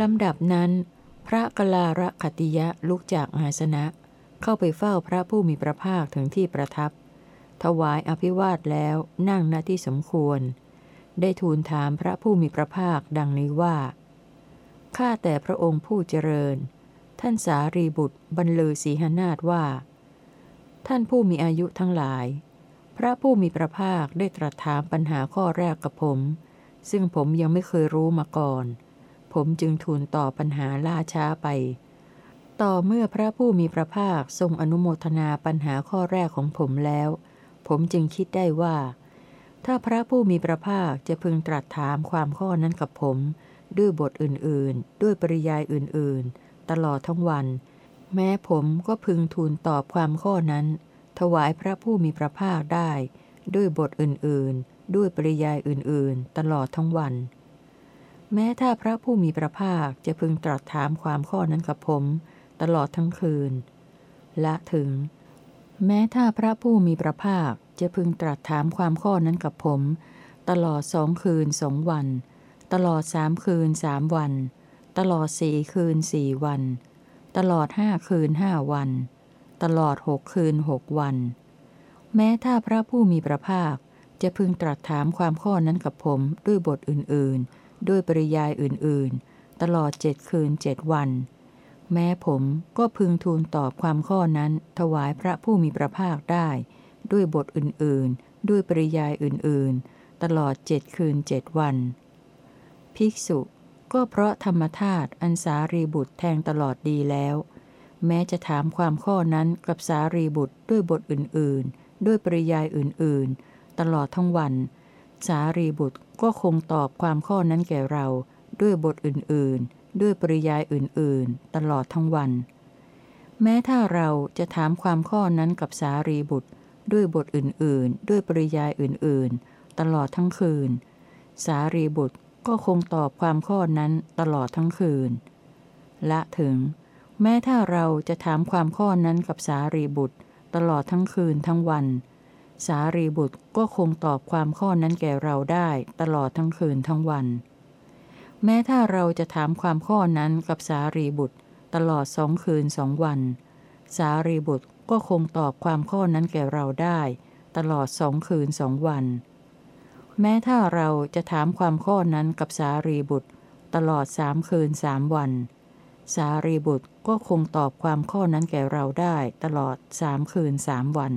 ลำดับนั้น พระกลาระคติยะลุกจากอาสนะ เข้าไปเฝ้าพระผู้มีพระภาคถึงที่ประทับ ถวายอภิวาทแล้วนั่งณที่สมควร ได้ทูลถามพระผู้มีพระภาคดังนี้ว่า ข้าแต่พระองค์ผู้เจริญ ท่านสารีบุตรบรรลือศีหนาฏว่า ท่านผู้มีอายุทั้งหลาย พระผู้มีพระภาคได้ตรัสถามปัญหาข้อแรกกับผม ซึ่งผมยังไม่เคยรู้มาก่อน ผมจึงทูลตอบปัญหาล่าช้าไป ต่อเมื่อพระผู้มีพระภาคทรงอนุโมทนาปัญหาข้อแรกของผมแล้ว ผมจึงคิดได้ว่า ถ้าพระผู้มีพระภาคจะพึงตรัสถามความข้อนั้นกับผม ด้วยบทอื่นๆ ด้วยปริยายอื่นๆ ตลอดทั้งวัน แม้ผมก็พึงทูลตอบความข้อนั้น ถวายพระผู้มีพระภาคได้ ด้วยบทอื่นๆ ด้วยปริยายอื่นๆ ตลอดทั้งวัน แม้ถ้าพระผู้มีพระภาคจะพึงตรัสถามความข้อนั้นกับผม ตลอดทั้งคืนและถึง แม้ถ้าพระผู้มีพระภาคจะพึงตรัสถามความข้อนั้นกับผม ตลอดสองคืนสองวัน ตลอดสามคืนสามวัน ตลอดสี่คืนสี่วัน ตลอดห้าคืนห้าวัน ตลอดหกคืนหกวัน แม้ถ้าพระผู้มีพระภาคจะพึงตรัสถามความข้อนั้นกับผมด้วยบทอื่นๆ ด้วยปริยายอื่นๆ ตลอดเจ็ดคืนเจ็ดวัน แม้ผมก็พึงทูลตอบความข้อนั้นถวายพระผู้มีพระภาคได้ ด้วยบทอื่นๆ ด้วยปริยายอื่นๆ ตลอดเจ็ดคืนเจ็ดวัน ภิกษุก็เพราะธรรมธาตุอันสารีบุตรแทงตลอดดีแล้ว แม้จะถามความข้อนั้นกับสารีบุตรด้วยบทอื่นๆ ด้วยปริยายอื่นๆ ตลอดทั้งวัน สารีบุตร ก็คงตอบความข้อนั้นแก่เราด้วยบทอื่นๆ ด้วยปริยายอื่นๆ ตลอดทั้งวัน แม้ถ้าเราจะถามความข้อนั้นกับสารีบุตร ด้วยบทอื่นๆ ด้วยปริยายอื่นๆ ตลอดทั้งคืน สารีบุตรก็คงตอบความข้อนั้นตลอดทั้งคืน ละถึง แม้ถ้าเราจะถามความข้อนั้นกับสารีบุตร ตลอดทั้งคืนทั้งวัน สารีบุตรก็คงตอบความข้อนั้นแก่เราได้ตลอดทั้งคืนทั้งวัน แม้ถ้าเราจะถามความข้อนั้นกับสารีบุตรตลอดสองคืนสองวัน สารีบุตรก็คงตอบความข้อนั้นแก่เราได้ ตลอดสองคืนสองวัน แม้ถ้าเราจะถามความข้อนั้นกับสารีบุตร ตลอดสามคืนสามวัน สารีบุตรก็คงตอบความข้อนั้นแก่เราได้ ตลอดสามคืนสามวัน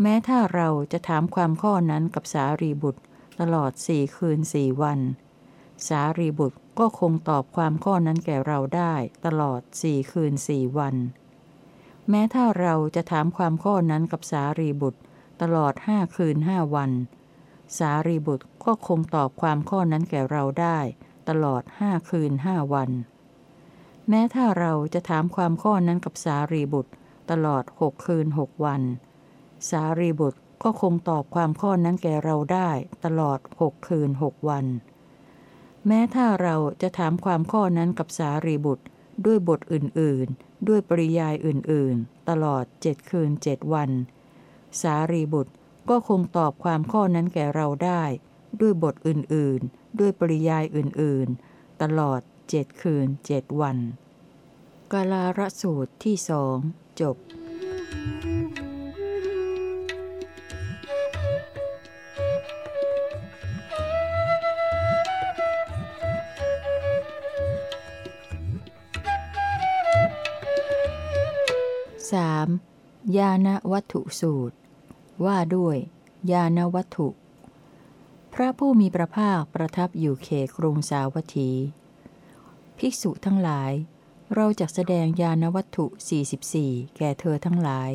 แม้ถ้าเราจะถามความข้อนั้นกับสารีบุตร ตลอดสี่คืนสี่วัน สารีบุตรก็คงตอบความข้อนั้นแก่เราได้ตลอดสี่คืนสี่วัน แม้ถ้าเราจะถามความข้อนั้นกับสารีบุตร ตลอดห้าคืนห้าวัน สารีบุตรก็คงตอบความข้อนั้นแก่เราได้ตลอดห้าคืนห้าวัน แม้ถ้าเราจะถามความข้อนั้นกับสารีบุตร ตลอดหกคืนหกวัน สารีบุตรก็คงตอบความข้อนั้นแก่เราได้ตลอดหกคืนหกวัน แม้ถ้าเราจะถามความข้อนั้นกับสารีบุตรด้วยบทอื่นๆ ด้วยปริยายอื่นๆ ตลอดเจ็ดคืนเจ็ดวัน สารีบุตรก็คงตอบความข้อนั้นแก่เราได้ ด้วยบทอื่นๆ ด้วยปริยายอื่นๆ ตลอดเจ็ดคืนเจ็ดวัน กาลาระสูตรที่สองจบ 3. ยานวัตถุสูตร ว่าด้วย ยานวัตถุ พระผู้มีพระภาคประทับอยู่เขตกรุงสาวัตถี ภิกษุทั้งหลาย เราจะแสดงยานวัตถุ 44 แก่เธอทั้งหลาย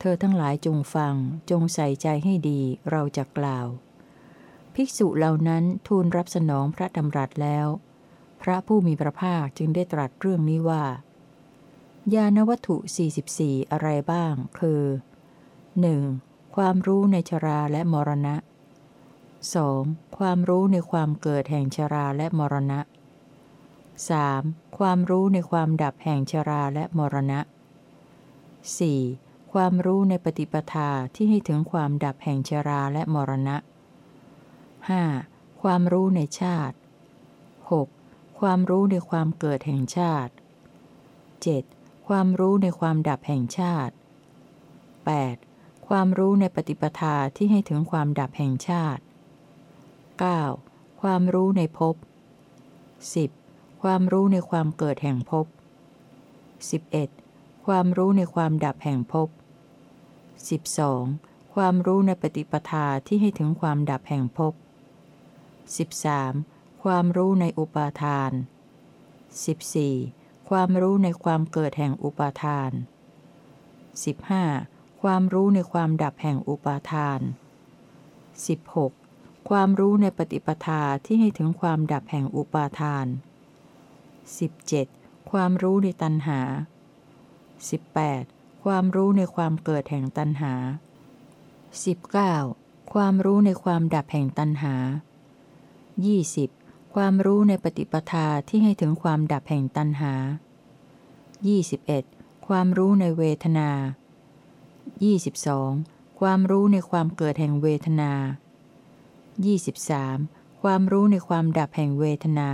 เธอทั้งหลายจงฟังจงใส่ใจให้ดีเราจะกล่าว ภิกษุเหล่านั้นทูลรับสนองพระดำรัสแล้ว พระผู้มีพระภาคจึงได้ตรัสเรื่องนี้ว่า ยานวัตถุ 44 อะไรบ้าง คือ 1. ความรู้ในชราและมรณะ 2. ความรู้ในความเกิดแห่งชราและมรณะ 3. ความรู้ในความดับแห่งชราและมรณะ 4. ความรู้ในปฏิปทาที่ให้ถึงความดับแห่งชราและมรณะ 5. ความรู้ในชาติ 6. ความรู้ในความเกิดแห่งชาติ 7. ความรู้ในความดับแห่งชาติ 8. ความรู้ในปฏิปทาที่ให้ถึงความดับแห่งชาติ 9. ความรู้ในภพ 10. ความรู้ในความเกิดแห่งภพ 11. ความรู้ในความดับแห่งภพ 12. ความรู้ในปฏิปทาที่ให้ถึงความดับแห่งภพ 13. ความรู้ในอุปาทาน 14. ความรู้ในความเกิดแห่งอุปาทาน 15. ความรู้ในความดับแห่งอุปาทาน 16. ความรู้ในปฏิปทาที่ให้ถึงความดับแห่งอุปาทาน 17. ความรู้ในตัณหา 18. ความรู้ในความเกิดแห่งตัณหา 19. ความรู้ในความดับแห่งตัณหา 20. ความรู้ในปฏิปทาที่ให้ถึงความดับแห่งตัณหา 21. ความรู้ในเวทนา 22. ความรู้ในความเกิดแห่งเวทนา 23. ความรู้ในความดับแห่งเวทนา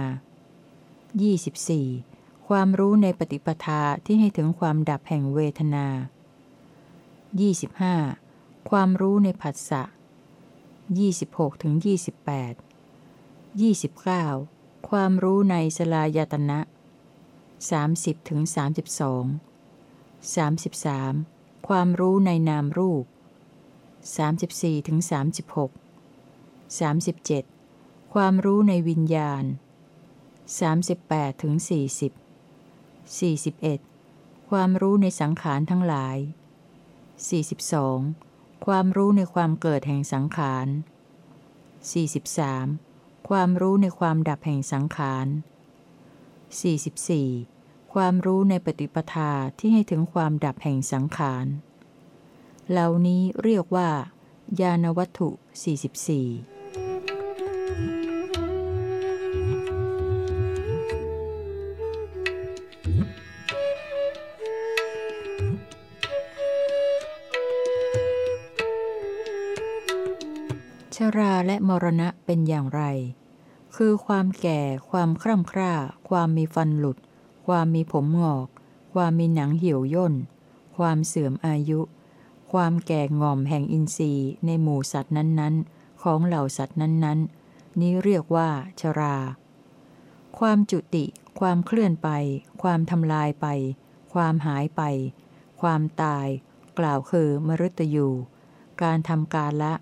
24. ความรู้ในปฏิปทาที่ให้ถึงความดับแห่งเวทนา 25. ความรู้ในผัสสะ26ถึง28 29. ความรู้ในสลายตนะ 30ถึง32 33. ความรู้ในนามรูป 34ถึง36 37. ความรู้ในวิญญาณ 38ถึง40 41. ความรู้ในสังขารทั้งหลาย 42. ความรู้ในความเกิดแห่งสังขาร 43. ความรู้ในความดับแห่งสังขาร 44. ความรู้ในปฏิปทาที่ให้ถึงความดับแห่งสังขาร เหล่านี้เรียกว่า ญาณวัตถุ 44 ราและมรณะเป็นอย่างไร คือความแก่ ความคร่ำคร่า ความมีฟันหลุด ความมีผมงอก ความมีหนังเหี่ยวย่น ความเสื่อมอายุ ความแก่งอมแห่งอินทรีย์ในหมู่สัตว์นั้นๆ ของเหล่าสัตว์นั้นๆ นี้เรียกว่า ชรา ความจุติ ความเคลื่อนไป ความทำลายไป ความหายไป ความตาย กล่าวคือมฤตยูการทำการละ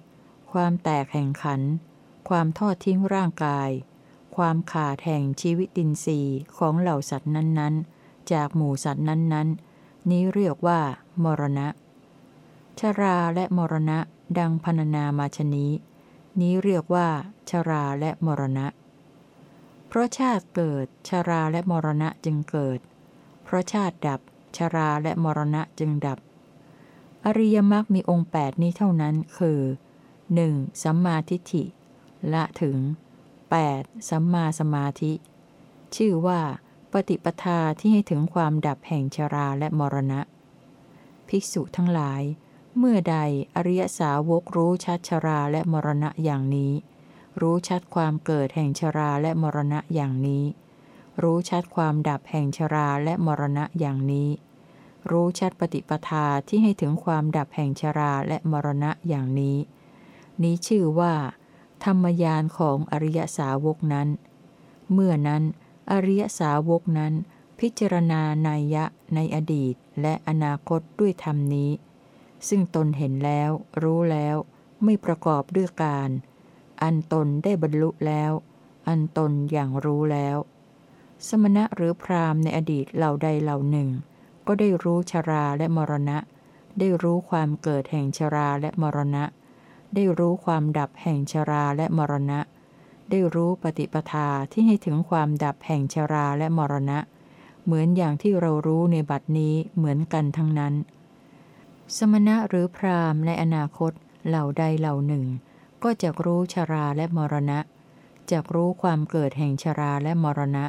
ความแตกแห่งขัน ความทอดทิ้งร่างกาย ความขาดแห่งชีวิตินทรีย์ของเหล่าสัตว์นั้นๆ จากหมู่สัตว์นั้น ๆ นี้เรียกว่า มรณะ ชราและมรณะดังพรรณนามาชนี้ นี้เรียกว่า ชราและมรณะ เพราะชาติเกิด ชราและมรณะจึงเกิด เพราะชาติดับ ชราและมรณะจึงดับ อริยมรรคมีองค์ 8 นี้เท่านั้นคือ 1. สัมมาทิฏฐิ ละถึง 8. สัมมาสมาธิ ชื่อว่าปฏิปทาที่ให้ถึงความดับแห่งชราและมรณะ ภิกษุทั้งหลาย เมื่อใดอริยสาวกรู้ชัดชราและมรณะอย่างนี้ รู้ชัดความเกิดแห่งชราและมรณะอย่างนี้ รู้ชัดความดับแห่งชราและมรณะอย่างนี้ รู้ชัดปฏิปทาที่ให้ถึงความดับแห่งชราและมรณะอย่างนี้ นี้ชื่อว่า ธรรมยานของอริยสาวกนั้น เมื่อนั้น อริยสาวกนั้น พิจารณานัยยะในอดีตและอนาคตด้วยธรรมนี้ ซึ่งตนเห็นแล้ว รู้แล้ว ไม่ประกอบด้วยการ อันตนได้บรรลุแล้ว อันตนอย่างรู้แล้ว สมณะหรือพราหมณ์ในอดีตเหล่าใดเหล่าหนึ่ง ก็ได้รู้ชราและมรณะ ได้รู้ความเกิดแห่งชราและมรณะ ได้รู้ความดับแห่งชราและมรณะ ได้รู้ปฏิปทาที่ให้ถึงความดับแห่งชราและมรณะ เหมือนอย่างที่เรารู้ในบัดนี้เหมือนกันทั้งนั้น สมณะหรือพราหมณ์ในอนาคตเหล่าใดเหล่าหนึ่ง ก็จะรู้ชราและมรณะจะรู้ความเกิดแห่งชราและมรณะ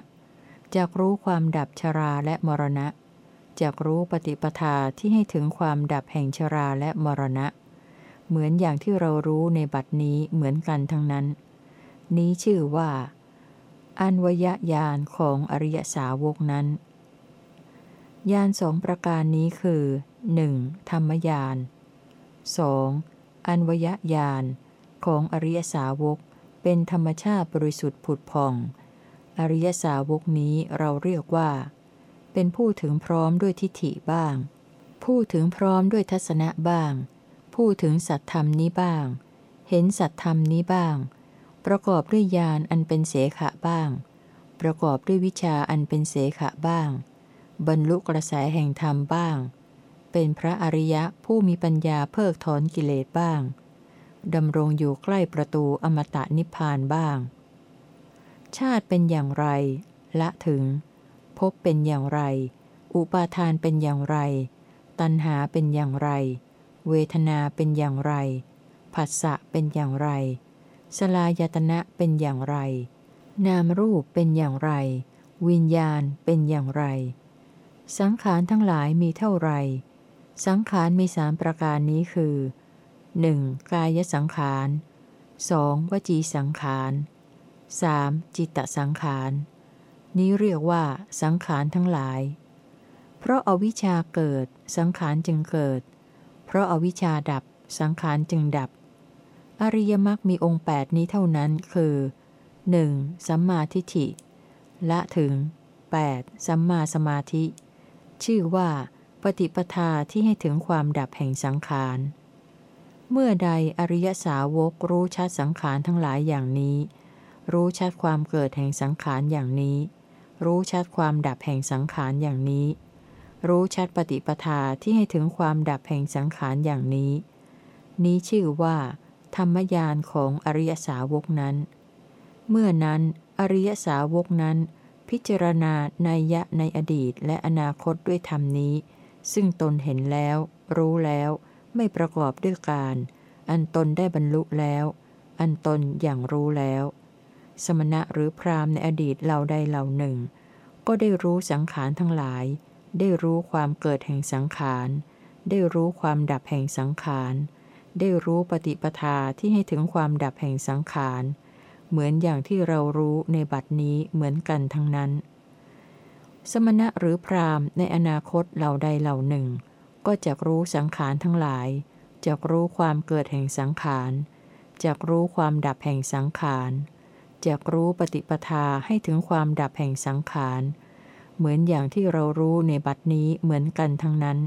จะรู้ความดับชราและมรณะจะรู้ปฏิปทาที่ให้ถึงความดับแห่งชราและมรณะ เหมือนอย่างที่เรารู้ในบัดนี้เหมือนกันทั้งนั้น นี้ชื่อว่า อันวยญาณของอริยสาวกนั้นญาณสองประการนี้คือ 1. ธรรมญาณ 2. อันวยญาณของอริยสาวกเป็นธรรมชาติบริสุทธิ์ผุดผ่อง อริยสาวกนี้เราเรียกว่า เป็นผู้ถึงพร้อมด้วยทิฏฐิบ้าง ผู้ถึงพร้อมด้วยทัศนะบ้าง ผู้ถึงสัตธรรมนี้บ้าง เห็นสัตธรรมนี้บ้าง ประกอบด้วยญาณอันเป็นเสขะบ้าง ประกอบด้วยวิชาอันเป็นเสขะบ้าง บรรลุกระแสแห่งธรรมบ้าง เป็นพระอริยะผู้มีปัญญาเพิกถอนกิเลสบ้างดำรงอยู่ใกล้ประตูอมตะนิพพานบ้าง ชาติเป็นอย่างไร ละถึงพบเป็นอย่างไร อุปาทานเป็นอย่างไร ตัณหาเป็นอย่างไร เวทนาเป็นอย่างไร ผัสสะเป็นอย่างไร สลายตนะเป็นอย่างไร นามรูปเป็นอย่างไร วิญญาณเป็นอย่างไร สังขารทั้งหลายมีเท่าไร สังขารมีสามประการนี้คือหนึ่งกายสังขาร 2. วจีสังขาร 3. จิตตสังขาร นี้เรียกว่าสังขารทั้งหลาย เพราะอาวิชชาเกิดสังขารจึงเกิด เพราะอาวิชชาดับสังขารจึงดับ อริยมรรคมีองค์ 8 นี้เท่านั้นคือ 1. สัมมาทิฏฐิ ละถึง 8. สัมมาสมาธิ ชื่อว่า ปฏิปทาที่ให้ถึงความดับแห่งสังขาร เมื่อใดอริยสาวกรู้ชัดสังขารทั้งหลายอย่างนี้ รู้ชัดความเกิดแห่งสังขารอย่างนี้ รู้ชัดความดับแห่งสังขารอย่างนี้ รู้ชัดปฏิปทาที่ให้ถึงความดับแห่งสังขารอย่างนี้ นี้ชื่อว่า ธรรมยานของอริยสาวกนั้น เมื่อนั้นอริยสาวกนั้น พิจารณาในยะในอดีตและอนาคตด้วยธรรมนี้ ซึ่งตนเห็นแล้ว รู้แล้ว ไม่ประกอบด้วยการ อันตนได้บรรลุแล้ว อันตนอย่างรู้แล้ว สมณะหรือพรามในอดีตเหล่าใดเหล่าหนึ่ง ก็ได้รู้สังขารทั้งหลาย ได้รู้ความเกิดแห่งสังขาร ได้รู้ความดับแห่งสังขาร ได้รู้ปฏิปทาที่ให้ถึงความดับแห่งสังขาร เหมือนอย่างที่เรารู้ในบัดนี้เหมือนกันทั้งนั้น สมณะหรือพรามในอนาคตเหล่าใดเหล่าหนึ่ง ก็จะรู้สังขารทั้งหลายจะรู้ความเกิดแห่งสังขารจะรู้ความดับแห่งสังขารจะรู้ปฏิปทาให้ถึงความดับแห่งสังขาร เหมือนอย่างที่เรารู้ในบัดนี้เหมือนกันทั้งนั้น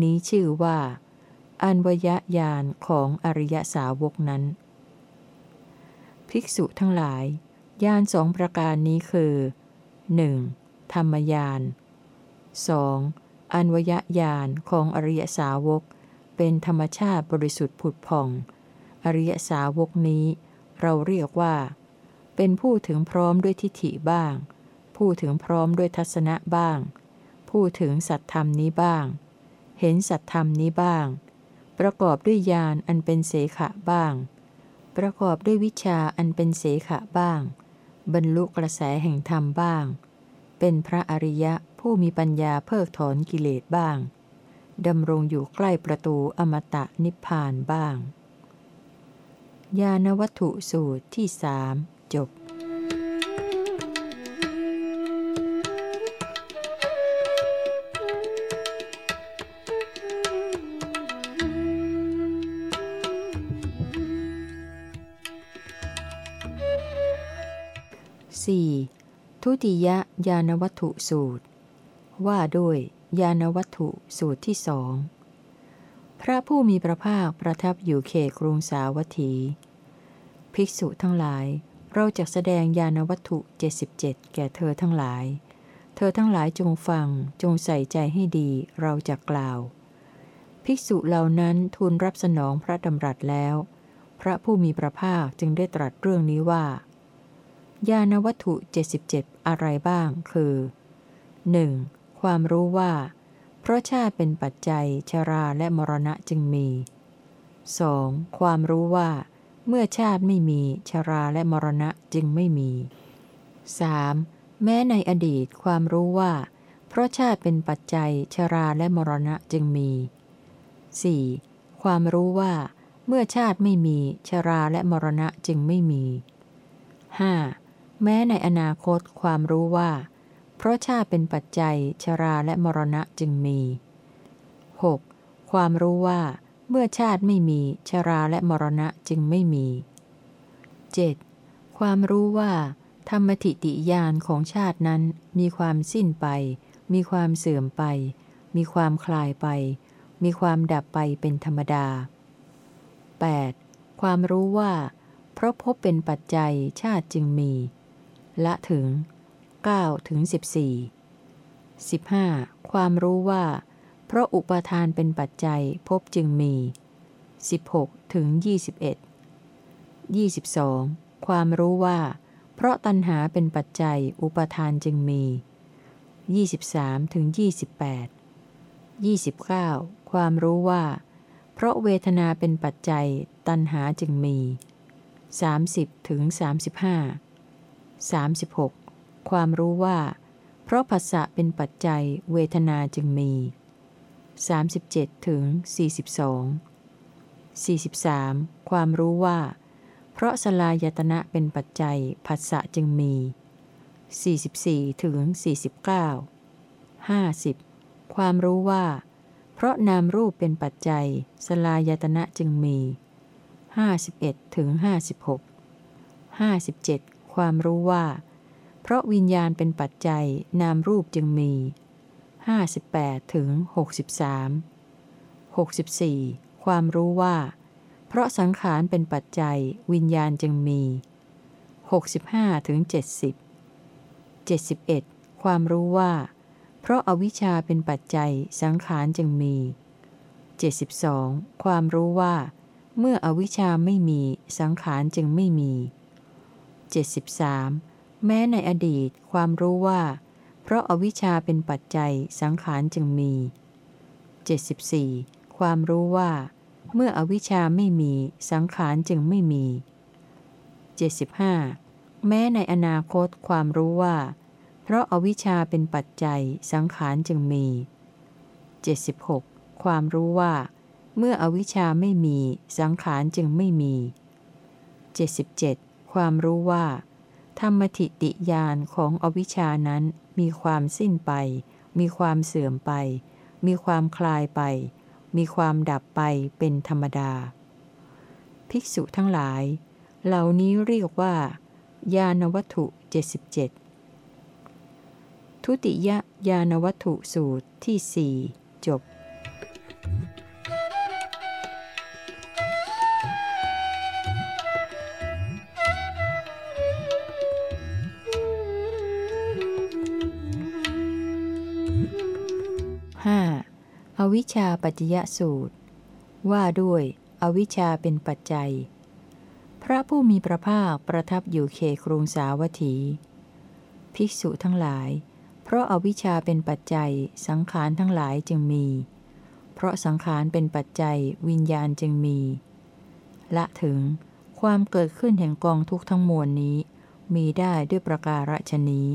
นี้ชื่อว่า อันวยญาณของอริยสาวกนั้น ภิกษุทั้งหลายญาณสองประการนี้คือ 1. ธรรมญาณ 2. อันวยญาณของอริยสาวก เป็นธรรมชาติบริสุทธิ์ผุดผ่อง อริยสาวกนี้ เราเรียกว่า เป็นผู้ถึงพร้อมด้วยทิฏฐิบ้าง ผู้ถึงพร้อมด้วยทัศนะบ้าง ผู้ถึงสัตธรรมนี้บ้าง เห็นสัตธรรมนี้บ้าง ประกอบด้วยญาณอันเป็นเสขะบ้าง ประกอบด้วยวิชาอันเป็นเสขะบ้าง บรรลุกระแสแห่งธรรมบ้าง เป็นพระอริยะผู้มีปัญญาเพิกถอนกิเลสบ้างดำรงอยู่ใกล้ประตูอมตะนิพพานบ้าง ญาณวัตถุสูตรที่สามจบ ทุติยญาณวัตถุสูตร ว่าด้วยยานวัตถุสูตรที่สอง พระผู้มีพระภาคประทับอยู่เขตกรุงสาวัตถี ภิกษุทั้งหลาย เราจะแสดงยานวัตถุ 77 แก่เธอทั้งหลาย เธอทั้งหลายจงฟังจงใส่ใจให้ดีเราจะกล่าว ภิกษุเหล่านั้นทูลรับสนองพระดำรัสแล้ว พระผู้มีพระภาคจึงได้ตรัสเรื่องนี้ว่ายานวัตถุ 77 อะไรบ้าง คือ 1. ความรู้ว่า เพราะชาติเป็นปัจจัยชราและมรณะจึงมี 2. ความรู้ว่า เมื่อชาติไม่มีชราและมรณะจึงไม่มี 3. แม้ในอดีตความรู้ว่า เพราะชาติเป็นปัจจัยชราและมรณะจึงมี 4. ความรู้ว่า เมื่อชาติไม่มีชราและมรณะจึงไม่มี 5. แม้ในอนาคตความรู้ว่า เพราะชาติเป็นปัจจัยชราและมรณะจึงมี 6. ความรู้ว่า เมื่อชาติไม่มีชราและมรณะจึงไม่มี 7. ความรู้ว่า ธรรมทิติยานของชาตินั้นมีความสิ้นไป มีความเสื่อมไป มีความคลายไป มีความดับไปเป็นธรรมดา 8. ความรู้ว่า เพราะพบเป็นปัจจัยชาติจึงมี ละถึง9ถึง14 15. ความรู้ว่า เพราะอุปทานเป็นปัจจัยพบจึงมี 16ถึง21 22. ความรู้ว่า เพราะตัณหาเป็นปัจจัยอุปทานจึงมี 23ถึง28 29. ความรู้ว่า เพราะเวทนาเป็นปัจจัยตัณหาจึงมี 30ถึง35 36. ความรู้ว่า เพราะภาษะเป็นปัจจัยเวทนาจึงมี 37ถึง42 43. ความรู้ว่า เพราะสลายตนะเป็นปัจจัยผัสสะจึงมี 44ถึง49 50. ความรู้ว่า เพราะนามรูปเป็นปัจจัย สลายตนะจึงมี 51ถึง56 57. ความรู้ว่า เพราะวิญญาณเป็นปัจจัยนามรูปจึงมี 58ถึง63 64. ความรู้ว่า เพราะสังขารเป็นปัจจัยวิญญาณจึงมี 65ถึง70 71. ความรู้ว่า เพราะอาวิชชาเป็นปัจจัยสังขารจึงมี 72. ความรู้ว่า เมื่ออวิชชาไม่มีสังขารจึงไม่มี 73. แม้ในอดีตความรู้ว่า เพราะอาวิชชาเป็นปัจจัยสังขารจึงมี 74. ความรู้ว่า เมื่ออวิชชาไม่มีสังขารจึงไม่มี 75. แม้ในอนาคตความรู้ว่า เพราะอาวิชชาเป็นปัจจัยสังขารจึงมี 76. ความรู้ว่า เมื่ออวิชชาไม่มีสังขารจึงไม่มี 77. ความรู้ว่า ธรรมทิติยานของอวิชชานั้นมีความสิ้นไป มีความเสื่อมไป มีความคลายไป มีความดับไปเป็นธรรมดา ภิกษุทั้งหลาย เหล่านี้เรียกว่าญาณวัตถุ 77 ทุติยญาณวัตถุสูตรที่สี่จบ วิชชาปัจจยสูตร ว่าด้วย อวิชชาเป็นปัจจัย พระผู้มีพระภาคประทับอยู่เขครุงสาวัตถี ภิกษุทั้งหลาย เพราะอาวิชชาเป็นปัจจัย สังขารทั้งหลายจึงมี เพราะสังขารเป็นปัจจัยวิญญาณจึงมี ละถึงความเกิดขึ้นแห่งกองทุกทั้งมวลนี้ มีได้ด้วยประการฉนี้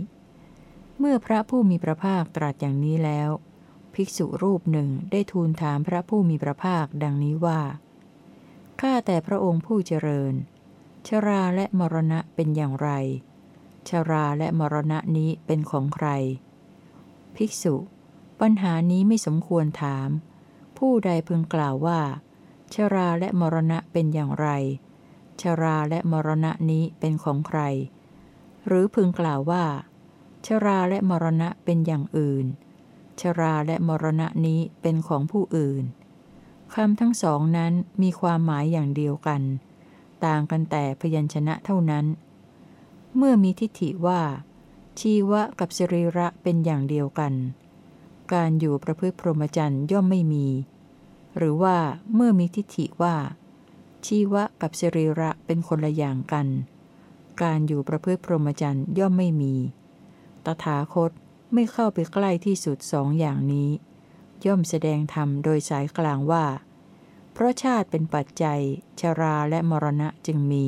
เมื่อพระผู้มีพระภาคตรัสอย่างนี้แล้ว ภิกษุรูปหนึ่งได้ทูลถามพระผู้มีพระภาคดังนี้ว่า ข้าแต่พระองค์ผู้เจริญ ชราและมรณะเป็นอย่างไร ชราและมรณะนี้เป็นของใคร ภิกษุ ปัญหานี้ไม่สมควรถาม ผู้ใดพึงกล่าวว่า ชราและมรณะเป็นอย่างไร ชราและมรณะนี้เป็นของใคร หรือพึงกล่าวว่า ชราและมรณะเป็นอย่างอื่น ชราและมรณะนี้เป็นของผู้อื่นคำทั้งสองนั้นมีความหมายอย่างเดียวกัน ต่างกันแต่พยัญชนะเท่านั้น เมื่อมีทิฏฐิว่า ชีวะกับสรีระเป็นอย่างเดียวกัน การอยู่ประพฤติพรหมจรรย์ย่อมไม่มี หรือว่าเมื่อมีทิฏฐิว่า ชีวะกับสรีระเป็นคนละอย่างกัน การอยู่ประพฤติพรหมจรรย์ย่อมไม่มี ตถาคต ไม่เข้าไปใกล้ที่สุดสองอย่างนี้ ย่อมแสดงธรรมโดยสายกลางว่า เพราะชาติเป็นปัจจัย ชราและมรณะจึงมี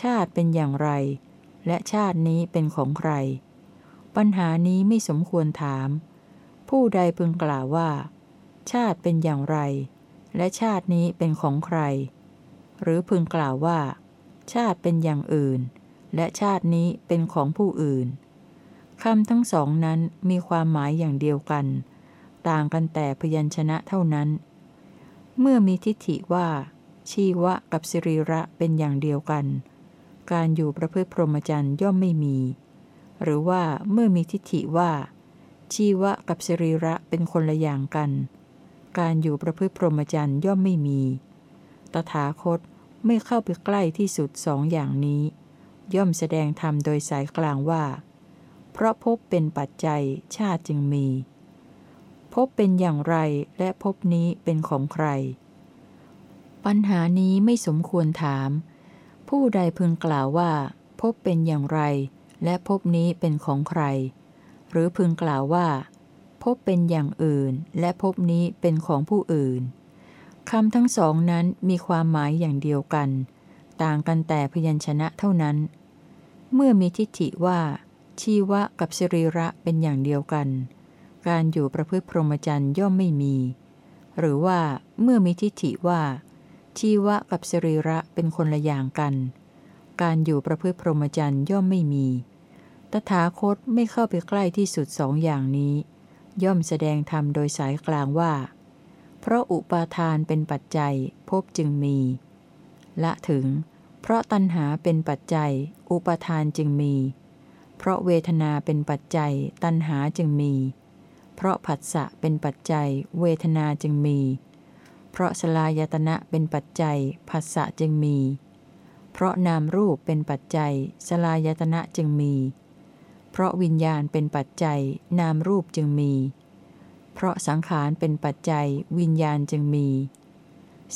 ชาติเป็นอย่างไร และชาตินี้เป็นของใคร ปัญหานี้ไม่สมควรถาม ผู้ใดพึงกล่าวว่า ชาติเป็นอย่างไร และชาตินี้เป็นของใคร หรือพึงกล่าวว่า ชาติเป็นอย่างอื่น และชาตินี้เป็นของผู้อื่น คำทั้งสองนั้นมีความหมายอย่างเดียวกัน ต่างกันแต่พยัญชนะเท่านั้น เมื่อมีทิฏฐิว่า ชีวะกับสิริระเป็นอย่างเดียวกัน การอยู่ประพฤติพรหมจรรย์ย่อมไม่มี หรือว่าเมื่อมีทิฏฐิว่า ชีวะกับสิริระเป็นคนละอย่างกัน การอยู่ประพฤติพรหมจรรย์ย่อมไม่มี ตถาคตไม่เข้าไปใกล้ที่สุดสองอย่างนี้ ย่อมแสดงธรรมโดยสายกลางว่า เพราะพบเป็นปัจจัยชาติจึงมี พบเป็นอย่างไรและพบนี้เป็นของใคร ปัญหานี้ไม่สมควรถาม ผู้ใดพึงกล่าวว่า พบเป็นอย่างไร และพบนี้เป็นของใคร หรือพึงกล่าวว่า พบเป็นอย่างอื่น และพบนี้เป็นของผู้อื่นคำทั้งสองนั้นมีความหมายอย่างเดียวกัน ต่างกันแต่พยัญชนะเท่านั้น เมื่อมีทิฏฐิว่า ชีวะกับสิริระเป็นอย่างเดียวกัน การอยู่ประพฤติพรหมจรรย์ย่อมไม่มี หรือว่าเมื่อมีทิฏฐิว่า ชีวะกับสิริระเป็นคนละอย่างกัน การอยู่ประพฤติพรหมจรรย์ย่อมไม่มี ตถาคตไม่เข้าไปใกล้ที่สุดสองอย่างนี้ ย่อมแสดงธรรมโดยสายกลางว่า เพราะอุปาทานเป็นปัจจัยพบจึงมี ละถึง เพราะตัณหาเป็นปัจจัย อุปาทานจึงมี เพราะเวทนาเป็นปัจจัยตัณหาจึงมี เพราะผัสสะเป็นปัจจัย เวทนาจึงมี เพราะสลายตนะเป็นปัจจัยผัสสะจึงมี เพราะนามรูปเป็นปัจจัย สลายตนะจึงมี เพราะวิญญาณเป็นปัจจัย นามรูปจึงมี เพราะสังขารเป็นปัจจัย วิญญาณจึงมี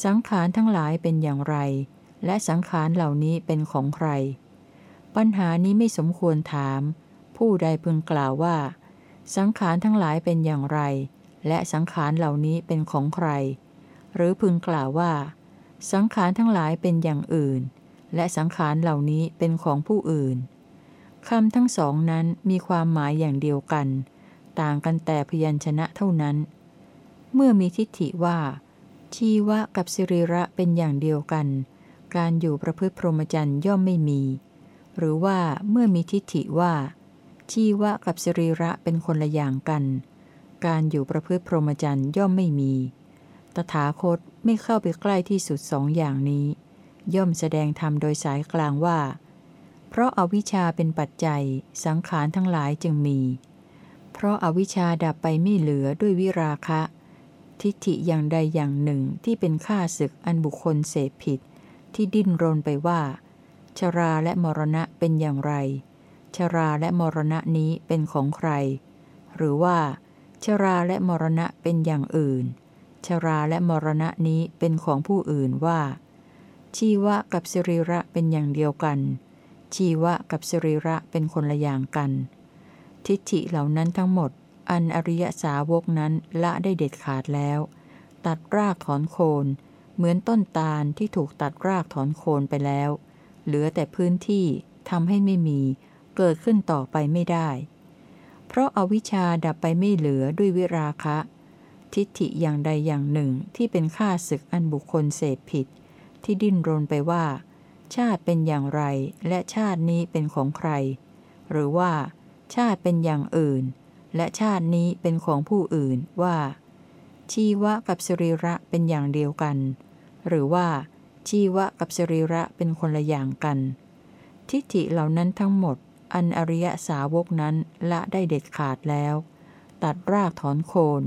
สังขารทั้งหลายเป็นอย่างไร และสังขารเหล่านี้เป็นของใคร ปัญหานี้ไม่สมควรถาม ผู้ใดพึงกล่าวว่า สังขารทั้งหลายเป็นอย่างไร และสังขารเหล่านี้เป็นของใคร หรือพึงกล่าวว่า สังขารทั้งหลายเป็นอย่างอื่น และสังขารเหล่านี้เป็นของผู้อื่นคำทั้งสองนั้นมีความหมายอย่างเดียวกัน ต่างกันแต่พยัญชนะเท่านั้น เมื่อมีทิฏฐิว่า ชีวะกับสิริระเป็นอย่างเดียวกัน การอยู่ประพฤติพรหมจรรย์ย่อมไม่มี หรือว่าเมื่อมีทิฏฐิว่า ชีวะกับสรีระเป็นคนละอย่างกัน การอยู่ประพฤติพรหมจรรย์ย่อมไม่มี ตถาคตไม่เข้าไปใกล้ที่สุดสองอย่างนี้ ย่อมแสดงธรรมโดยสายกลางว่า เพราะอาวิชชาเป็นปัจจัย สังขารทั้งหลายจึงมี เพราะอาวิชชาดับไปไม่เหลือด้วยวิราคะ ทิฏฐิอย่างใดอย่างหนึ่งที่เป็นข้าศึกอันบุคคลเสพผิด ที่ดิ้นรนไปว่า ชราและมรณะเป็นอย่างไร ชราและมรณะนี้เป็นของใคร หรือว่า ชราและมรณะเป็นอย่างอื่น ชราและมรณะนี้เป็นของผู้อื่นว่า ชีวะกับสิริระเป็นอย่างเดียวกัน ชีวะกับสิริระเป็นคนละอย่างกัน ทิฏฐิเหล่านั้นทั้งหมด อันอริยสาวกนั้นละได้เด็ดขาดแล้ว ตัดรากถอนโคน เหมือนต้นตาลที่ถูกตัดรากถอนโคนไปแล้ว เหลือแต่พื้นที่ทำให้ไม่มี เกิดขึ้นต่อไปไม่ได้ เพราะอาวิชชาดับไปไม่เหลือด้วยวิราคะ ทิฏฐิอย่างใดอย่างหนึ่งที่เป็นข้าศึกอันบุคคลเสพผิด ที่ดิ้นรนไปว่า ชาติเป็นอย่างไรและชาตินี้เป็นของใคร หรือว่า ชาติเป็นอย่างอื่น และชาตินี้เป็นของผู้อื่นว่า ชีวะกับสรีระเป็นอย่างเดียวกัน หรือว่า ชีวะกับสรีระเป็นคนละอย่างกัน ทิฏฐิเหล่านั้นทั้งหมด อันอริยสาวกนั้นละได้เด็ดขาดแล้ว ตัดรากถอนโคน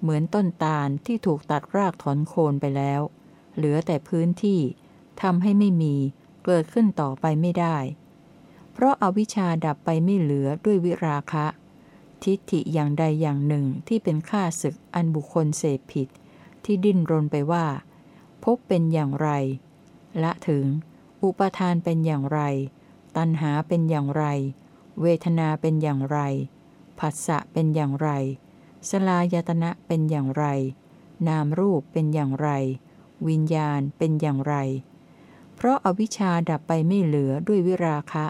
เหมือนต้นตาลที่ถูกตัดรากถอนโคนไปแล้ว เหลือแต่พื้นที่ทำให้ไม่มีเกิดขึ้นต่อไปไม่ได้ เพราะอาวิชชาดับไปไม่เหลือด้วยวิราคะ ทิฏฐิอย่างใดอย่างหนึ่งที่เป็นข้าศึกอันบุคคลเสพผิด ที่ดิ้นรนไปว่า พบเป็นอย่างไร ละถึง อุปทานเป็นอย่างไร ตัณหาเป็นอย่างไร เวทนาเป็นอย่างไรผัสสะเป็นอย่างไร สลายตนะเป็นอย่างไร นามรูปเป็นอย่างไร วิญญาณเป็นอย่างไร เพราะอาวิชชาดับไปไม่เหลือด้วยวิราคะ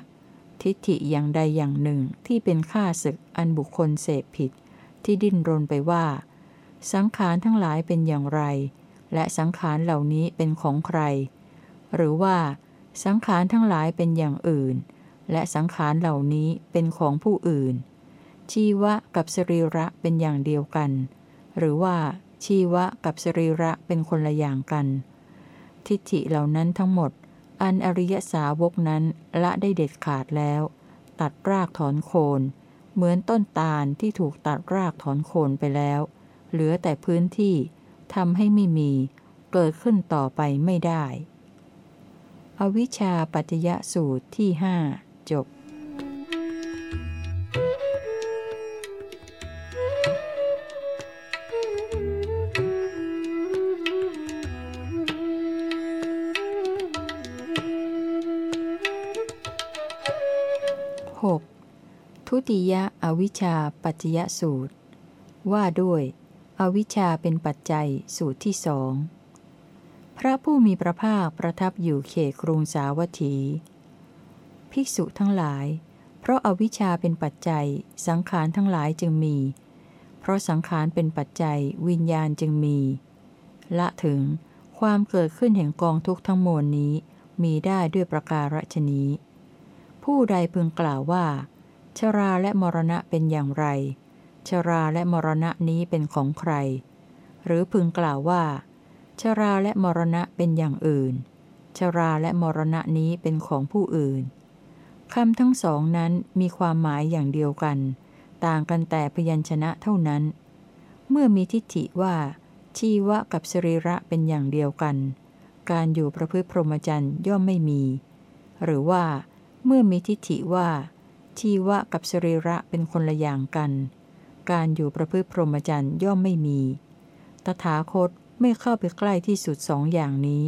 ทิฏฐิอย่างใดอย่างหนึ่งที่เป็นข้าศึกอันบุคคลเสพผิด ที่ดิ้นรนไปว่า สังขารทั้งหลายเป็นอย่างไร และสังขารเหล่านี้เป็นของใคร หรือว่า สังขารทั้งหลายเป็นอย่างอื่น และสังขารเหล่านี้เป็นของผู้อื่น ชีวะกับสรีระเป็นอย่างเดียวกัน หรือว่า ชีวะกับสรีระเป็นคนละอย่างกัน ทิฏฐิเหล่านั้นทั้งหมด อันอริยสาวกนั้นละได้เด็ดขาดแล้ว ตัดรากถอนโคน เหมือนต้นตาลที่ถูกตัดรากถอนโคนไปแล้ว เหลือแต่พื้นที่ ทำให้ไม่มี เกิดขึ้นต่อไปไม่ได้ อวิชชาปัจจยสูตรที่หจบทุติยอวิชชาปัจจยสูตร ว่าด้วย อวิชชาเป็นปัจจัยสูตรที่สอง พระผู้มีพระภาคประทับอยู่เขตกรุงสาวัตถี ภิกษุทั้งหลาย เพราะอาวิชชาเป็นปัจจัย สังขารทั้งหลายจึงมี เพราะสังขารเป็นปัจจัยวิญญาณจึงมี ละถึงความเกิดขึ้นแห่งกองทุกข์ทั้งมวลนี้มีได้ด้วยประการฉนี้ ผู้ใดพึงกล่าวว่า ชราและมรณะเป็นอย่างไร ชราและมรณะนี้เป็นของใคร หรือพึงกล่าวว่า ชราและมรณะเป็นอย่างอื่น ชราและมรณะนี้เป็นของผู้อื่นคำทั้งสองนั้นมีความหมายอย่างเดียวกัน ต่างกันแต่พยัญชนะเท่านั้น เมื่อมีทิฏฐิว่า ชีวะกับสรีระเป็นอย่างเดียวกัน การอยู่ประพฤติพรหมจรรย์ย่อมไม่มี หรือว่า เมื่อมีทิฏฐิว่า ชีวะกับสรีระเป็นคนละอย่างกัน การอยู่ประพฤติพรหมจรรย์ย่อมไม่มี ตถาคตไม่เข้าไปใกล้ที่สุดสองอย่างนี้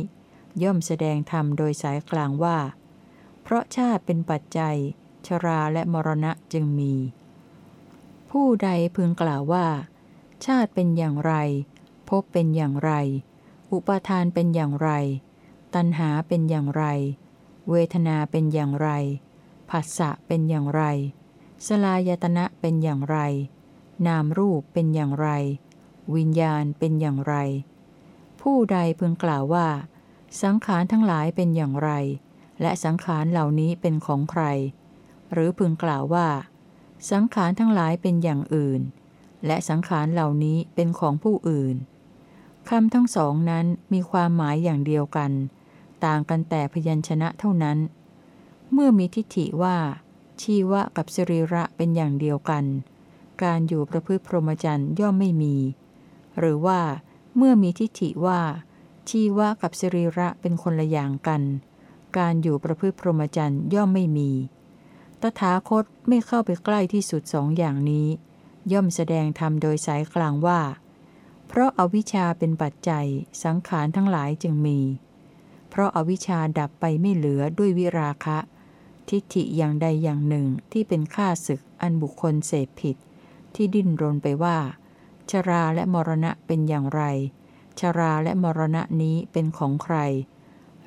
ย่อมแสดงธรรมโดยสายกลางว่า เพราะชาติเป็นปัจจัย ชราและมรณะจึงมี ผู้ใดพึงกล่าวว่า ชาติเป็นอย่างไร พบเป็นอย่างไร อุปาทานเป็นอย่างไร ตัณหาเป็นอย่างไร เวทนาเป็นอย่างไรผัสสะเป็นอย่างไร สลายตนะเป็นอย่างไร นามรูปเป็นอย่างไร วิญญาณเป็นอย่างไร ผู้ใดพึงกล่าวว่า สังขารทั้งหลายเป็นอย่างไร และสังขารเหล่านี้เป็นของใคร หรือพึงกล่าวว่า สังขารทั้งหลายเป็นอย่างอื่น และสังขารเหล่านี้เป็นของผู้อื่นคำทั้งสองนั้นมีความหมายอย่างเดียวกัน ต่างกันแต่พยัญชนะเท่านั้น เมื่อมีทิฏฐิว่า ชีวะกับสรีระเป็นอย่างเดียวกัน การอยู่ประพฤติพรหมจรรย์ย่อมไม่มี หรือว่า เมื่อมีทิฏฐิว่า ชีวะกับสรีระเป็นคนละอย่างกัน การอยู่ประพฤติพรหมจรรย์ย่อมไม่มี ตถาคตไม่เข้าไปใกล้ที่สุดสองอย่างนี้ ย่อมแสดงธรรมโดยสายกลางว่า เพราะอาวิชชาเป็นปัจจัยสังขารทั้งหลายจึงมี เพราะอาวิชชาดับไปไม่เหลือด้วยวิราคะ ทิฏฐิอย่างใดอย่างหนึ่งที่เป็นข้าศึกอันบุคคลเสพผิด ที่ดิ้นรนไปว่า ชราและมรณะเป็นอย่างไร ชราและมรณะนี้เป็นของใคร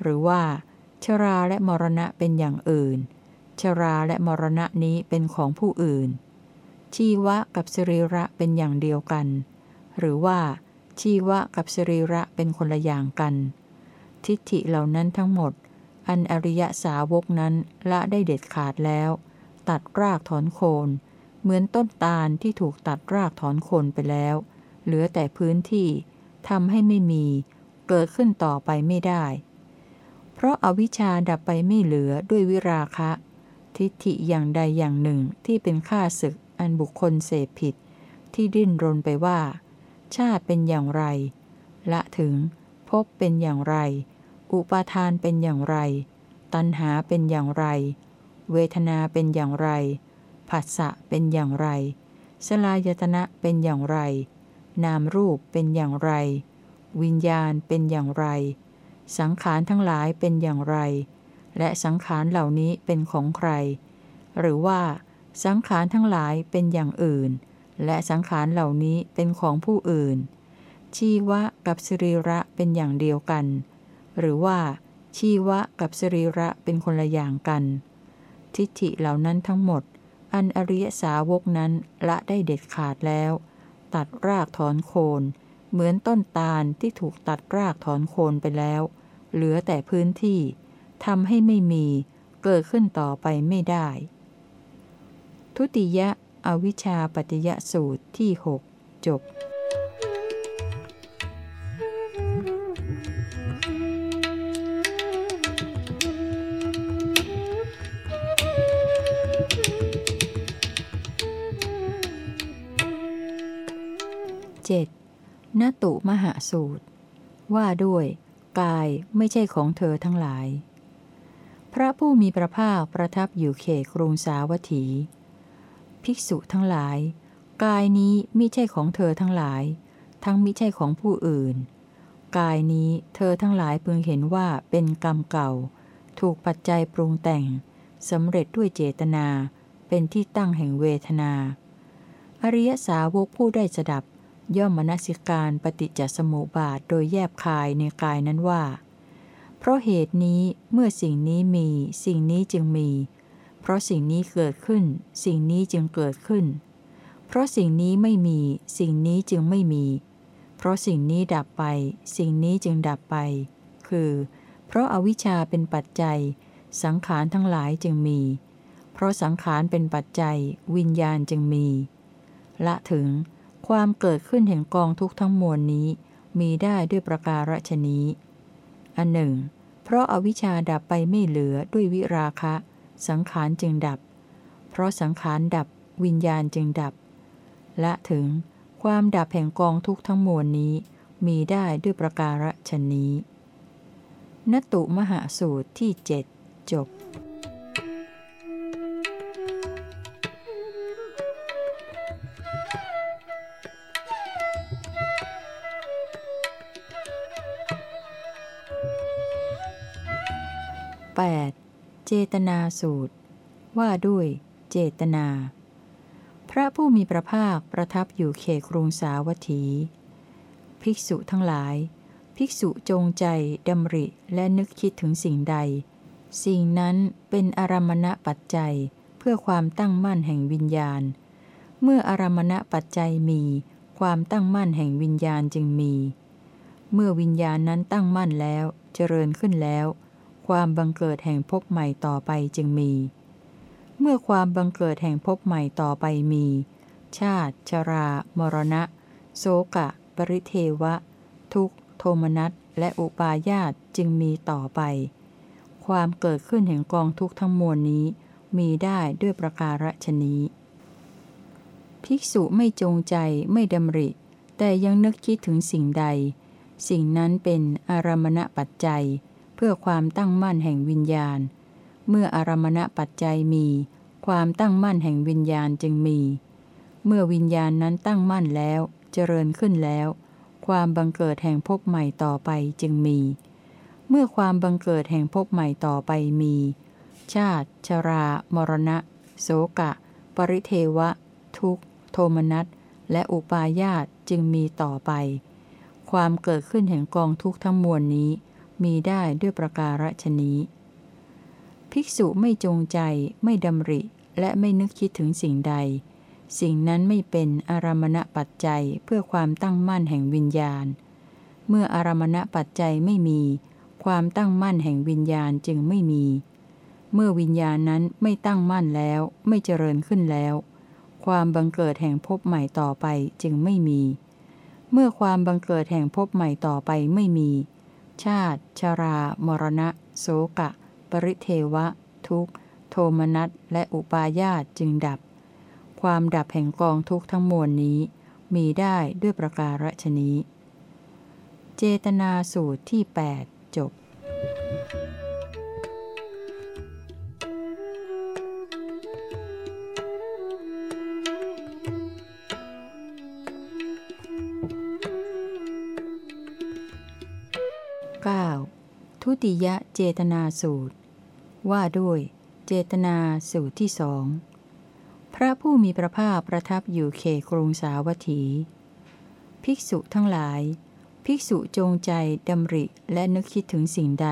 หรือว่า ชราและมรณะเป็นอย่างอื่น ชราและมรณะนี้เป็นของผู้อื่น ชีวะกับสรีระเป็นอย่างเดียวกัน หรือว่า ชีวะกับสรีระเป็นคนละอย่างกัน ทิฏฐิเหล่านั้นทั้งหมด อันอริยสาวกนั้นละได้เด็ดขาดแล้ว ตัดรากถอนโคน เหมือนต้นตาลที่ถูกตัดรากถอนโคนไปแล้ว เหลือแต่พื้นที่ทำให้ไม่มี เกิดขึ้นต่อไปไม่ได้ เพราะอาวิชชาดับไปไม่เหลือด้วยวิราคะ ทิฏฐิอย่างใดอย่างหนึ่งที่เป็นข้าศึกอันบุคคลเสพผิด ที่ดิ้นรนไปว่า ชาติเป็นอย่างไร ละถึงพบเป็นอย่างไร อุปาทานเป็นอย่างไร ตัณหาเป็นอย่างไร เวทนาเป็นอย่างไร ผัสสะเป็นอย่างไร สลายตนะเป็นอย่างไร นามรูปเป็นอย่างไร วิญญาณเป็นอย่างไร สังขารทั้งหลายเป็นอย่างไร และสังขารเหล่านี้เป็นของใคร หรือว่า สังขารทั้งหลายเป็นอย่างอื่น และสังขารเหล่านี้เป็นของผู้อื่น ชีวะกับสรีระเป็นอย่างเดียวกัน หรือว่า ชีวะกับสรีระเป็นคนละอย่างกัน ทิฏฐิเหล่านั้นทั้งหมด อันอริยสาวกนั้นละได้เด็ดขาดแล้ว ตัดรากถอนโคน เหมือนต้นตาลที่ถูกตัดรากถอนโคนไปแล้ว เหลือแต่พื้นที่ทำให้ไม่มี เกิดขึ้นต่อไปไม่ได้ ทุติยะ อวิชชาปัจยสูตรที่หกจบ นตุมหาสูตร ว่าด้วย กายไม่ใช่ของเธอทั้งหลาย พระผู้มีพระภาคประทับอยู่เขตกรุงสาวัตถี ภิกษุทั้งหลาย กายนี้ไม่ใช่ของเธอทั้งหลาย ทั้งมิใช่ของผู้อื่น กายนี้เธอทั้งหลายพึงเห็นว่าเป็นกรรมเก่า ถูกปัจจัยปรุงแต่งสำเร็จด้วยเจตนา เป็นที่ตั้งแห่งเวทนา อริยสาวกผู้ได้สดับ ย่อมมนสิการปฏิจจสมุปบาทโดยแยบคายในกายนั้นว่า เพราะเหตุนี้เมื่อสิ่งนี้มีสิ่งนี้จึงมี เพราะสิ่งนี้เกิดขึ้น สิ่งนี้จึงเกิดขึ้น เพราะสิ่งนี้ไม่มี สิ่งนี้จึงไม่มี เพราะสิ่งนี้ดับไป สิ่งนี้จึงดับไป คือ เพราะอาวิชชาเป็นปัจจัย สังขารทั้งหลายจึงมี เพราะสังขารเป็นปัจจัย วิญญาณจึงมี ละถึง ความเกิดขึ้นแห่งกองทุกทั้งมวลนี้ มีได้ด้วยประการฉนี้อันหนึ่ง เพราะอาวิชชาดับไปไม่เหลือด้วยวิราคะ สังขารจึงดับ เพราะสังขารดับวิญญาณจึงดับ และถึงความดับแห่งกองทุกทั้งมวลนี้ มีได้ด้วยประการฉนี้นตุมหาสูตรที่เจ็ดจบ 8. เจตนาสูตร ว่าด้วย เจตนา พระผู้มีพระภาคประทับอยู่เขตกรุงสาวัตถี ภิกษุทั้งหลาย ภิกษุจงใจดำริและนึกคิดถึงสิ่งใด สิ่งนั้นเป็นอารมณปัจจัยเพื่อความตั้งมั่นแห่งวิญญาณ เมื่ออารมณปัจจัยมี ความตั้งมั่นแห่งวิญญาณจึงมี เมื่อวิญญาณนั้นตั้งมั่นแล้ว เจริญขึ้นแล้ว ความบังเกิดแห่งภพใหม่ต่อไปจึงมี เมื่อความบังเกิดแห่งภพใหม่ต่อไปมี ชาติ ชรา มรณะ โสกะ ปริเทวะ ทุกโทมนัสและอุปาญาตจึงมีต่อไป ความเกิดขึ้นแห่งกองทุกทั้งมวลนี้ มีได้ด้วยประการฉนี้ ภิกษุไม่จงใจไม่ดำริ แต่ยังนึกคิดถึงสิ่งใด สิ่งนั้นเป็นอารมณปัจจัย พื่อความตั้งมั่นแห่งวิญญาณ เมื่ออารมณปัจจัยมี ความตั้งมั่นแห่งวิญญาณจึงมี เมื่อวิญญาณนั้นตั้งมั่นแล้ว เจริญขึ้นแล้ว ความบังเกิดแห่งภพใหม่ต่อไปจึงมี เมื่อความบังเกิดแห่งภพใหม่ต่อไปมี ชาติ ชรา มรณะ โสกะ ปริเทวะ ทุกโทมนัส และอุปาญาตจึงมีต่อไป ความเกิดขึ้นแห่งกองทุกทั้งมวลนี้ มีได้ด้วยประการฉนี้ ภิกษุไม่จงใจ ไม่ดำริ และไม่นึกคิดถึงสิ่งใด สิ่งนั้นไม่เป็นอารมณปัจจัยเพื่อความตั้งมั่นแห่งวิญญาณ เมื่ออารมณปัจจัยไม่มี ความตั้งมั่นแห่งวิญญาณจึงไม่มี เมื่อวิญญาณนั้นไม่ตั้งมั่นแล้ว ไม่เจริญขึ้นแล้ว ความบังเกิดแห่งภพใหม่ต่อไปจึงไม่มีเมื่อความบังเกิดแห่งภพใหม่ต่อไปไม่มี ชาติ ชรา มรณะ โสกะ ปริเทวะ ทุกโทมนัสและอุปาญาตจึงดับ ความดับแห่งกองทุกทั้งมวลนี้ มีได้ด้วยประการฉนี้ เจตนาสูตรที่ 8 จบ 9. ทุติยเจตนาสูตร ว่าด้วย เจตนาสูตรที่สองพระผู้มีพระภาคประทับอยู่เขกรุงสาวัตถี ภิกษุทั้งหลาย ภิกษุจงใจดำริและนึกคิดถึงสิ่งใด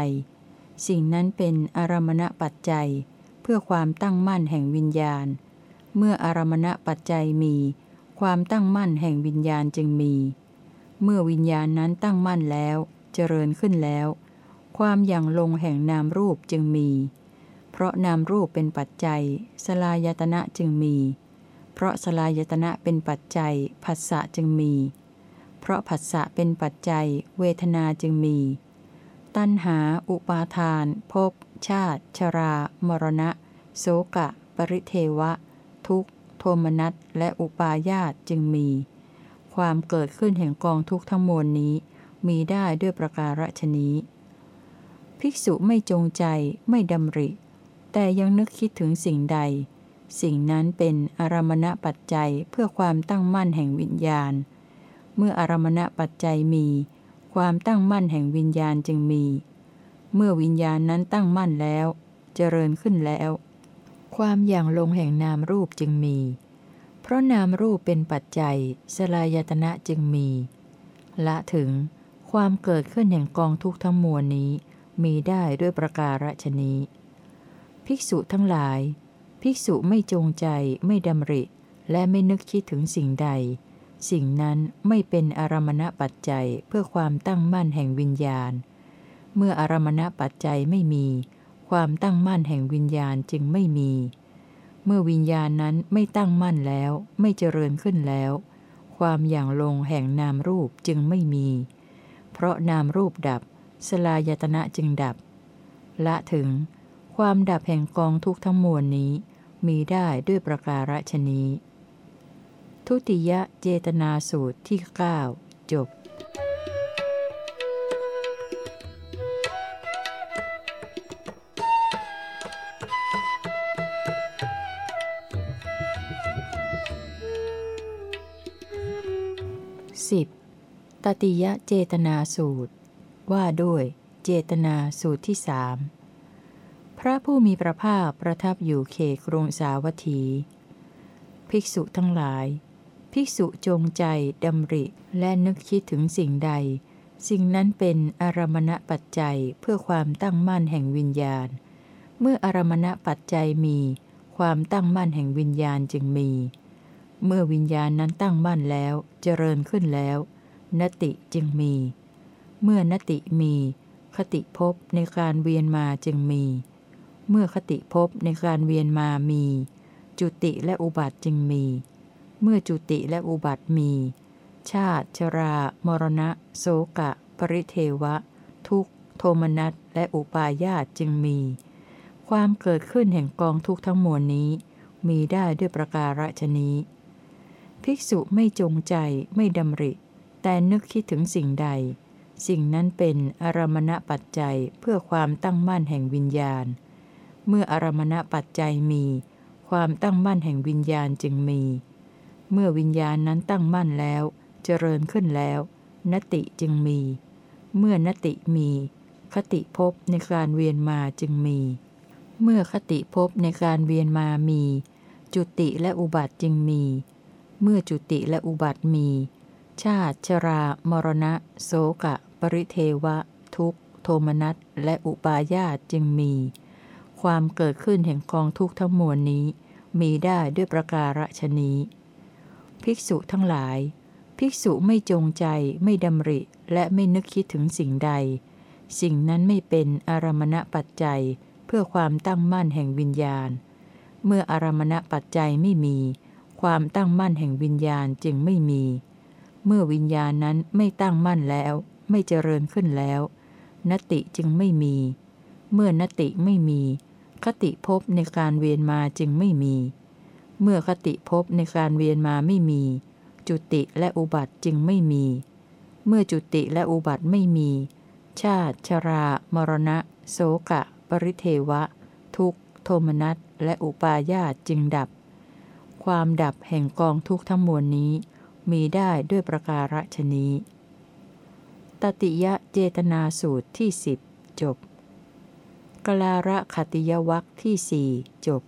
สิ่งนั้นเป็นอารมณปัจจัย เพื่อความตั้งมั่นแห่งวิญญาณ เมื่ออารมณปัจจัยมี ความตั้งมั่นแห่งวิญญาณจึงมี เมื่อวิญญาณนั้นตั้งมั่นแล้ว เจริญขึ้นแล้ว ความอย่างลงแห่งนามรูปจึงมี เพราะนามรูปเป็นปัจจัย สลายตนะจึงมี เพราะสลายตนะเป็นปัจจัยผัสสะจึงมี เพราะผัสสะเป็นปัจจัย เวทนาจึงมี ตัณหา อุปาทานภพชาติ ชรา มรณะ โสกะ ปริเทวะ ทุกขโทมนัสและอุปาญาตจึงมี ความเกิดขึ้นแห่งกองทุกข์ทั้งมวลนี้ มีได้ด้วยประการฉนี้ ภิกษุไม่จงใจไม่ดำริ แต่ยังนึกคิดถึงสิ่งใด สิ่งนั้นเป็นอารมณปัจจัยเพื่อความตั้งมั่นแห่งวิญญาณ เมื่ออารมณปัจจัยมี ความตั้งมั่นแห่งวิญญาณจึงมี เมื่อวิญญาณนั้นตั้งมั่นแล้ว เจริญขึ้นแล้ว ความอย่างลงแห่งนามรูปจึงมีเพราะนามรูปเป็นปัจจัย สลายตนะจึงมี ละถึง ความเกิดขึ้นแห่งกองทุกข์ทั้งมวลนี้ มีได้ด้วยประการฉนี้ ภิกษุทั้งหลาย ภิกษุไม่จงใจไม่ดำริ และไม่นึกคิดถึงสิ่งใด สิ่งนั้นไม่เป็นอารมณปัจจัยเพื่อความตั้งมั่นแห่งวิญญาณ เมื่ออารมณปัจจัยไม่มี ความตั้งมั่นแห่งวิญญาณจึงไม่มี เมื่อวิญญาณนั้นไม่ตั้งมั่นแล้ว ไม่เจริญขึ้นแล้ว ความอย่างลงแห่งนามรูปจึงไม่มี เพราะนามรูปดับ สลายตนะจึงดับ ละถึง ความดับแห่งกองทุกทั้งมวลนี้ มีได้ด้วยประการฉนี้ ทุติยเจตนาสูตรที่ 9 จบ 10. ตติยเจตนาสูตร ว่าด้วยเจตนาสูตรที่สามพระผู้มีพระภาคประทับอยู่เขกรุงสาวัตถี ภิกษุทั้งหลาย ภิกษุจงใจดำริและนึกคิดถึงสิ่งใด สิ่งนั้นเป็นอารมณปัจจัยเพื่อความตั้งมั่นแห่งวิญญาณ เมื่ออารมณปัจจัยมี ความตั้งมั่นแห่งวิญญาณจึงมี เมื่อวิญญาณนั้นตั้งมั่นแล้วเจริญขึ้นแล้ว นติจึงมี เมื่อนติมี คติภพในการเวียนมาจึงมี เมื่อคติภพในการเวียนมามี จุติและอุบัติจึงมี เมื่อจุติและอุบัติมี ชาติ ชรา มรณะ โสกะ ปริเทวะ ทุกโทมนัสและอุปาญาตจึงมี ความเกิดขึ้นแห่งกองทุกทั้งมวลนี้ มีได้ด้วยประการฉนี้ ภิกษุไม่จงใจไม่ดำริ แต่นึกคิดถึงสิ่งใด สิ่งนั้นเป็นอารมณปัจจัยเพื่อความตั้งมั่นแห่งวิญญาณ เมื่ออารมณปัจจัยมี ความตั้งมั่นแห่งวิญญาณจึงมี เมื่อวิญญาณนั้นตั้งมั่นแล้ว เจริญขึ้นแล้ว นติจึงมี เมื่อนติมี คติภพในการเวียนมาจึงมี เมื่อคติภพในการเวียนมามี จุติและอุบัติจึงมี เมื่อจุติและอุบัติมี ชาติชรา มรณะ โสกะ ปริเทวะ ทุกขโทมนัสและอุปาญาตจึงมี ความเกิดขึ้นแห่งกองทุกข์ทั้งมวลนี้ มีได้ด้วยประการฉนี้ ภิกษุทั้งหลาย ภิกษุไม่จงใจไม่ดำริและไม่นึกคิดถึงสิ่งใด สิ่งนั้นไม่เป็นอารมณปัจจัยเพื่อความตั้งมั่นแห่งวิญญาณ เมื่ออารมณปัจจัยไม่มี ความตั้งมั่นแห่งวิญญาณจึงไม่มี เมื่อวิญญาณนั้นไม่ตั้งมั่นแล้ว ไม่เจริญขึ้นแล้ว นติจึงไม่มี เมื่อนติไม่มี คติภพในการเวียนมาจึงไม่มี เมื่อคติภพในการเวียนมาไม่มี จุติและอุบัติจึงไม่มี เมื่อจุติและอุบัติไม่มี ชาติ ชรา มรณะ โสกะ ปริเทวะ ทุกโทมนัสและอุปาญาตจึงดับ ความดับแห่งกองทุกข์ทั้งมวลนี้ มีได้ด้วยประการฉนี้ตติยะเจตนาสูตรที่สิบจบ กลาระขติยวัคที่สี่จบ